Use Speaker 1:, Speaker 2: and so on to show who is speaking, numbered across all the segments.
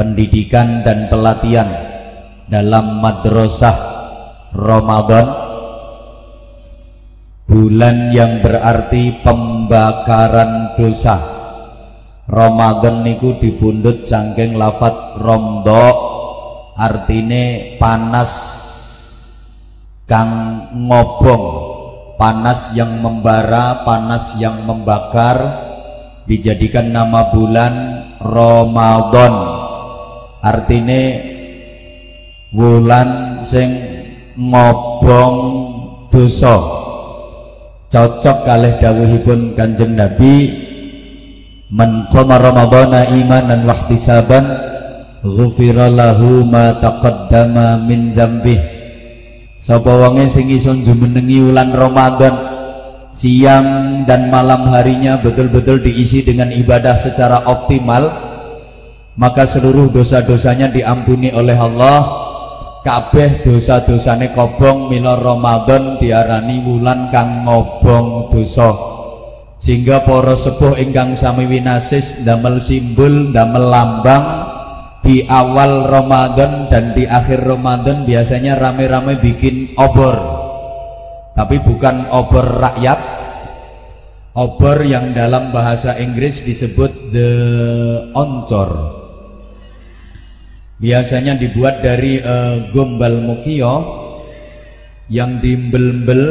Speaker 1: pendidikan dan pelatihan dalam madrasah Ramadan. Bulan yang berarti pembakaran dosa. Ramadan niku dibundut saking lafat romdo artine panas kang ngobong panas yang membara panas yang membakar dijadikan nama bulan Ramadan artine bulan sing ngobong dosa. Cocok kalih dawuhipun Kanjeng Nabi Man qama ramadhana imanan wa ihtisaban ghufira lahu ma taqaddama min dzambih. Sapa wonge sing iso jumenengi wulan Ramadan? Siang dan malam harinya betul-betul diisi dengan ibadah secara optimal maka seluruh dosa-dosanya diampuni oleh Allah. Kabeh dosa-dosane kobong mila Ramadan diarani wulan kang ngobong dosa. Sehingga para sepuh ingkang sami winasis damel simbol damel lambang di awal Ramadan dan di akhir Ramadan biasanya rame-rame bikin obor. Tapi bukan obor rakyat. Obor yang dalam bahasa Inggris disebut the oncor biasanya dibuat dari uh, gombal mukio yang dimbel-bel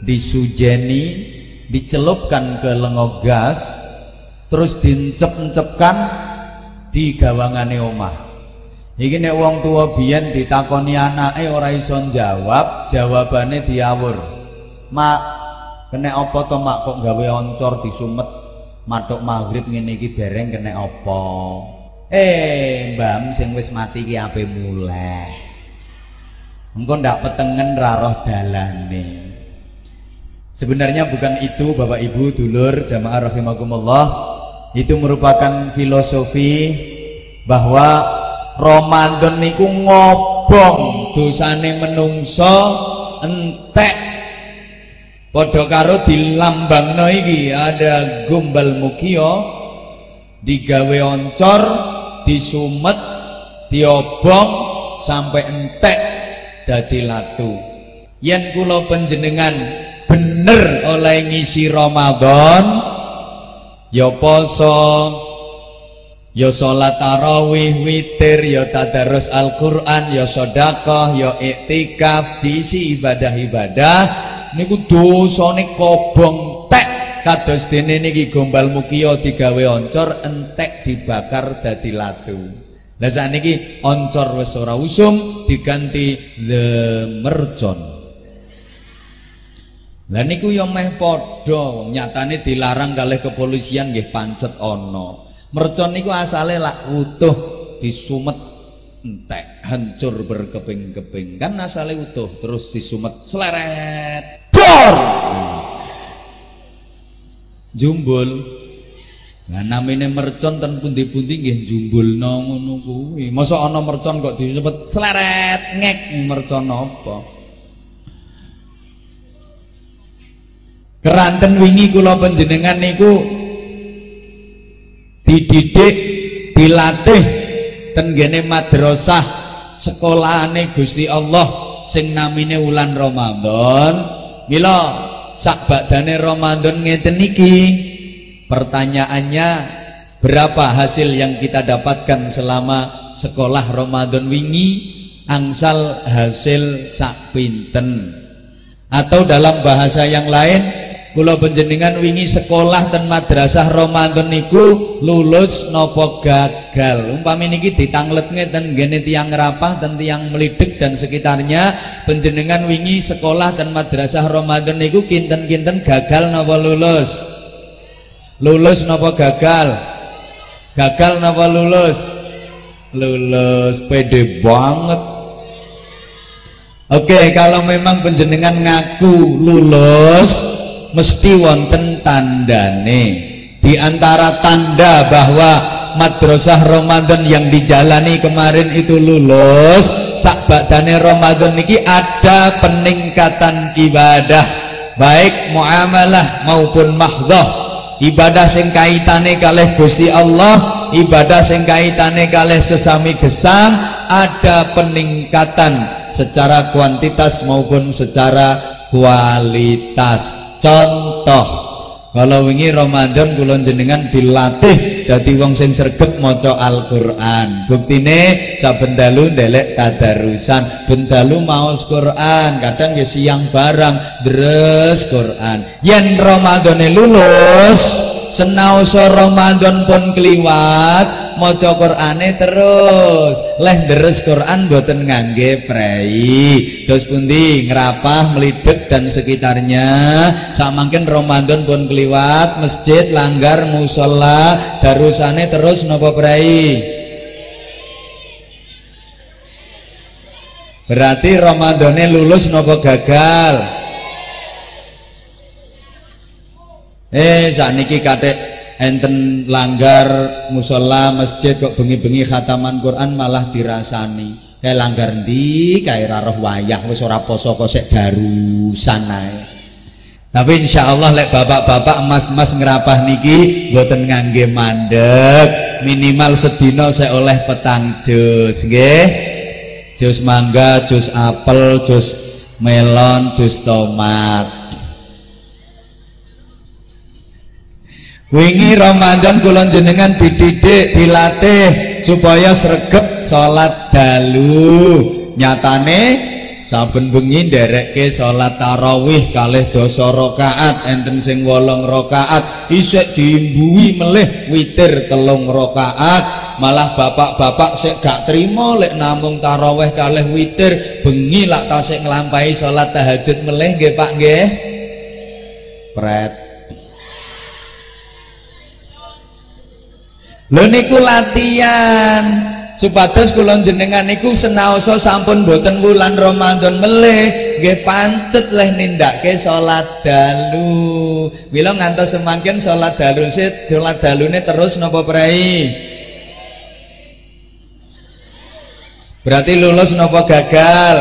Speaker 1: disujeni dicelupkan ke lengo gas terus dincep-encepkan di gawangane omah. Iki nek wong tua biyen ditakoni anake ora iso jawab jawabane diawur. Mak kena apa to mak? Kok gawe oncor disumet? Matuk maghrib ngene iki bereng kena apa eh mbam sing wis mati ki ape mulai? Engko ndak petengen ra roh dalane. Sebenarnya bukan itu Bapak Ibu dulur jamaah rahimakumullah. Itu merupakan filosofi bahwa Ramadan niku ngobong dosane menungso entek. Padha karo dilambangno iki ada gombal mukio digawe oncor disumet diobong sampai entek dadi latu. Yen kula panjenengan bener oleh ngisi Ramadan ya poso ya salat tarawih witir ya tadarus Al-Qur'an ya sedekah ya iktikaf diisi ibadah-ibadah niku dosane kobong tek kados dene niki gombal mukia digawe oncor entek dibakar dadi latu lah sakniki oncor wis ora usum diganti the mercon lah niku ya meh padha, nyatane dilarang kalih kepolisian nggih pancet ana. Mercon niku asale lak utuh disumet entek, hancur berkeping-keping. Kan asale utuh terus disumet sleret. Bor. Jumbul. Lah namine mercon ten pundi-pundi nggih jumbulno ngono kuwi. Mosok ana mercon kok disumet sleret ngek mercon apa? keranten wingi kula panjenengan niku dididik dilatih tenggene madrasah sekolahane Gusti Allah sing namine wulan Ramadan mila sak badane Ramadan ngeten iki pertanyaannya berapa hasil yang kita dapatkan selama sekolah Ramadan wingi? Angsal hasil sak pinten. Atau dalam bahasa yang lain kula panjenengan wingi sekolah dan madrasah Ramadan niku lulus nopo gagal? Umpami niki ditanglet ngeten gene tiang rapah dan tiang melidek dan sekitarnya. Panjenengan wingi sekolah dan madrasah Ramadan niku kinten-kinten gagal nopo lulus? Lulus nopo gagal? Gagal nopo lulus? Lulus pede banget. Oke, kalau memang penjenengan ngaku lulus, mesti wonten tandane. Di antara tanda bahwa madrasah Ramadan yang dijalani kemarin itu lulus sak badane Ramadan niki ada peningkatan ibadah. Baik muamalah maupun mahdhah. Ibadah sing kaitane kalih Gusti Allah ibadah sing kaitane kalih sesami gesang ada peningkatan secara kuantitas maupun secara kualitas contoh kalau wingi Ramadan kula jenengan dilatih dadi wong sing sregep maca Al-Qur'an. Buktine saben dalu ndelek tadarusan, ben dalu maos Qur'an, kadang ya siang barang deres Qur'an. Yen Ramadane lulus, senaosa Ramadan pun kliwat, maca Qur'ane terus. Leh deres Qur'an boten ngangge prei. Dos pundi? Ngerapah melidek dan sekitarnya. Samangken Ramadan pun keliwat masjid langgar musola darusane terus nopo prei? Berarti Ramadane lulus nopo gagal eh niki katik enten langgar musola masjid kok bengi-bengi khataman Quran malah dirasani. Kayak langgar di kayak roh wayah wis ora poso kok sek tapi insya Allah lek bapak-bapak emas-emas ngerapah niki boten ngangge mandek. Minimal sedino saya oleh petang jus nggih. Jus mangga jus apel jus melon jus tomat wingi Ramadan kula jenengan dididik dilatih supaya sregep salat dalu. Nyatane saben bengi nderekke salat tarawih kalih dosa rakaat enten sing wolong rakaat isik diimbui melih witir telung rakaat malah bapak-bapak sik gak trimo lek namung tarawih kalih witir bengi lak tasik nglampahi salat tahajud melih nggih Pak nggih? Pret Lho niku latihan supados kula jenengan niku senaosa sampun boten wulan Ramadan melih nggih pancet leh nindake salat dalu. Mila ngantos semangkin salat dalu salat dalune terus napa prei? Berarti lulus napa gagal?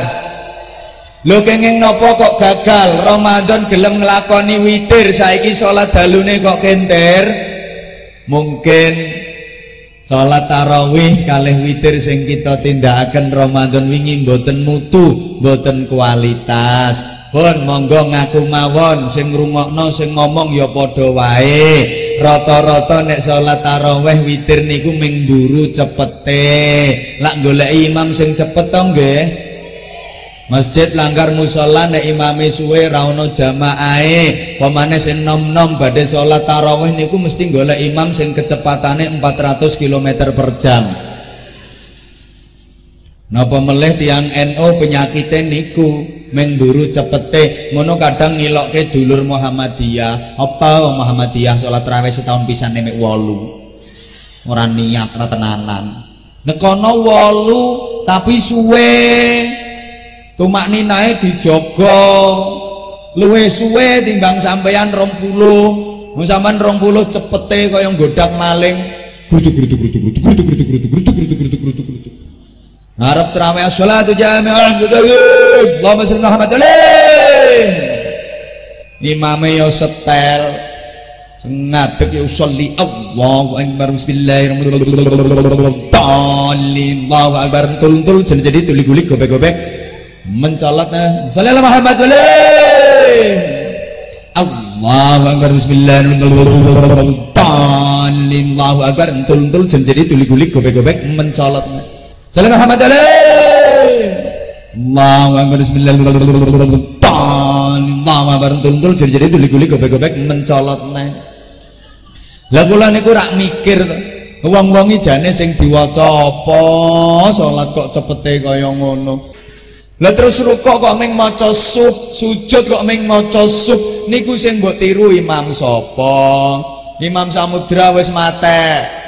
Speaker 1: Lho kenging napa kok gagal? Ramadan gelem nglakoni witir saiki salat dalune kok kenter? Mungkin Salat tarawih kalih witir sing kita tindakaken Ramadan wingi mboten mutu, mboten kualitas. Pun monggo ngaku mawon sing ngrungokno sing ngomong ya padha wae. Rata-rata nek salat tarawih witir niku ming mburu cepete. Lak goleki imam sing cepet to nggih? Masjid langgar musola nek imame suwe ra ono jamaahe. Pemane sing nom-nom badhe salat tarawih niku mesti golek imam sing kecepatane 400 km per jam. Napa melih tiang NU penyakite niku menduru cepete ngono kadang ngilokke dulur Muhammadiyah. Apa Muhammadiyah salat tarawih setahun pisan nek 8. Ora niat ra tenanan. Nekono 8 tapi suwe tumak ninae dijogo. Luwe suwe timbang sampeyan rong puluh. Sampean rong puluh cepete kaya godak maling. Grutuk grutuk grutuk grutuk grutuk grutuk grutuk grutuk grutuk grutuk grutuk grutuk ngarep terawih sholatu jami'ah Allahumma salli Muhammad imame yo setel ngadeg ya usolli Allahu akbar bismillahirrahmanirrahim Allahu akbar tul-tul jadi tuli-gulik gobek-gobek mencolotnya. Sallallahu Muhammad wali Allahu Akbar Bismillahirrahmanirrahim Allahu Akbar entul-entul jadi tuli-gulik gobek-gobek mencolotnya. Sallallahu Muhammad wali Allahu Akbar Bismillahirrahmanirrahim Allahu Akbar entul-entul jadi tuli-gulik gobek-gobek mencolotnya. Lah kula niku rak mikir wong-wong jane sing diwaca apa salat kok cepete kaya ngono lah terus rukuk kok ming maca sub, sujud kok ming maca sub. Niku sing mbok tiru Imam sapa? Imam Samudra wis mate.